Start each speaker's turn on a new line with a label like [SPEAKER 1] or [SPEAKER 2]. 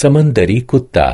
[SPEAKER 1] समंदरी कुत्ता